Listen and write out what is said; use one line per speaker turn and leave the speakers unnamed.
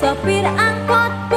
sopir angkot